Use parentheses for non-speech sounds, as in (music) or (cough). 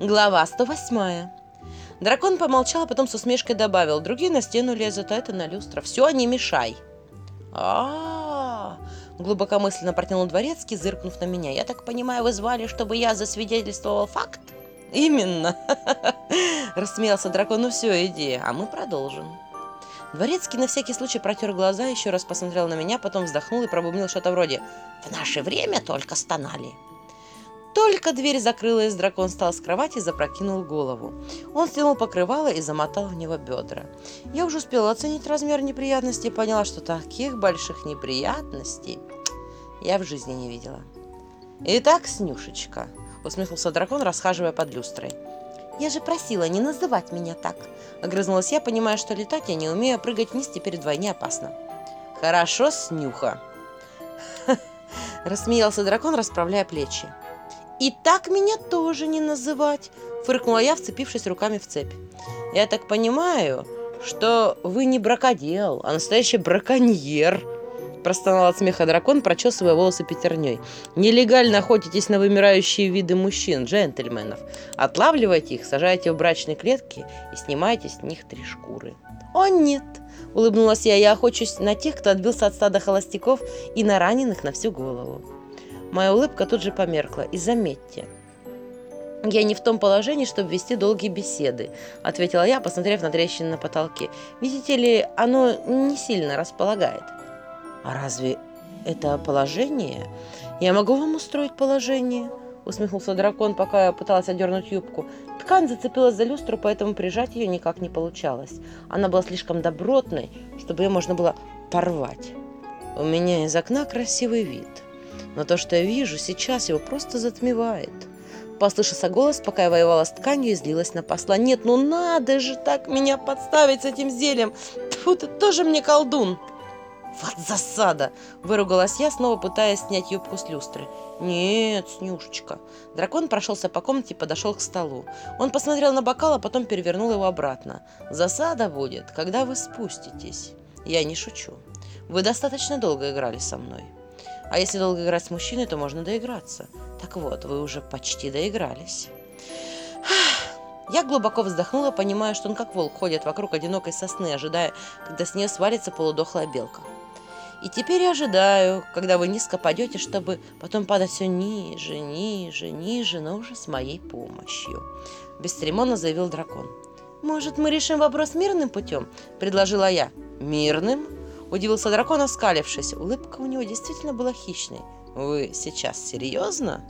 Глава 108. Дракон помолчал, а потом с усмешкой добавил. Другие на стену лезут, а это на люстра. Все, не мешай. а Глубокомысленно протянул дворецкий, зыркнув на меня. Я так понимаю, вы звали, чтобы я засвидетельствовал факт? Именно. (laughs) Рассмеялся дракон. Ну все, иди, а мы продолжим. Дворецкий на всякий случай протер глаза, еще раз посмотрел на меня, потом вздохнул и пробубнил что-то вроде «В наше время только стонали». Только дверь закрылась, дракон встал с кровати и запрокинул голову. Он стянул покрывало и замотал в него бедра. Я уже успела оценить размер неприятностей и поняла, что таких больших неприятностей я в жизни не видела. «Итак, Снюшечка», — усмехнулся дракон, расхаживая под люстрой. «Я же просила не называть меня так», — огрызнулась я, понимая, что летать я не умею, а прыгать вниз теперь вдвойне опасно. «Хорошо, Снюха», (laughs) — рассмеялся дракон, расправляя плечи. «И так меня тоже не называть!» – фыркнула я, вцепившись руками в цепь. «Я так понимаю, что вы не бракодел, а настоящий браконьер!» простонал от смеха дракон, прочесывая волосы пятерней. «Нелегально охотитесь на вымирающие виды мужчин, джентльменов. Отлавливайте их, сажайте в брачные клетки и снимайте с них три шкуры». «О, нет!» – улыбнулась я. «Я охочусь на тех, кто отбился от стада холостяков и на раненых на всю голову». Моя улыбка тут же померкла. И заметьте, «Я не в том положении, чтобы вести долгие беседы», — ответила я, посмотрев на трещины на потолке. «Видите ли, оно не сильно располагает». «А разве это положение? Я могу вам устроить положение?» — усмехнулся дракон, пока я пыталась одернуть юбку. Ткань зацепилась за люстру, поэтому прижать ее никак не получалось. Она была слишком добротной, чтобы ее можно было порвать. «У меня из окна красивый вид», но то, что я вижу, сейчас его просто затмевает. Послышался голос, пока я воевала с тканью и злилась на посла. «Нет, ну надо же так меня подставить с этим зельем! Тьфу, ты тоже мне колдун!» «Вот засада!» – выругалась я, снова пытаясь снять юбку с люстры. «Нет, Снюшечка». Дракон прошелся по комнате и подошел к столу. Он посмотрел на бокал, а потом перевернул его обратно. «Засада будет, когда вы спуститесь». «Я не шучу. Вы достаточно долго играли со мной. А если долго играть с мужчиной, то можно доиграться. Так вот, вы уже почти доигрались. Я глубоко вздохнула, понимая, что он как волк ходит вокруг одинокой сосны, ожидая, когда с нее свалится полудохлая белка. И теперь я ожидаю, когда вы низко падете, чтобы потом падать все ниже, ниже, ниже, но уже с моей помощью. Бесцеремонно заявил дракон. «Может, мы решим вопрос мирным путем?» – предложила я. «Мирным?» Удивился дракон, оскалившись. Улыбка у него действительно была хищной. «Вы сейчас серьезно?»